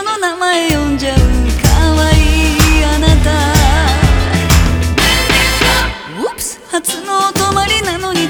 の名前呼んじゃう可愛いあなた。Oops 初のお泊まりなのに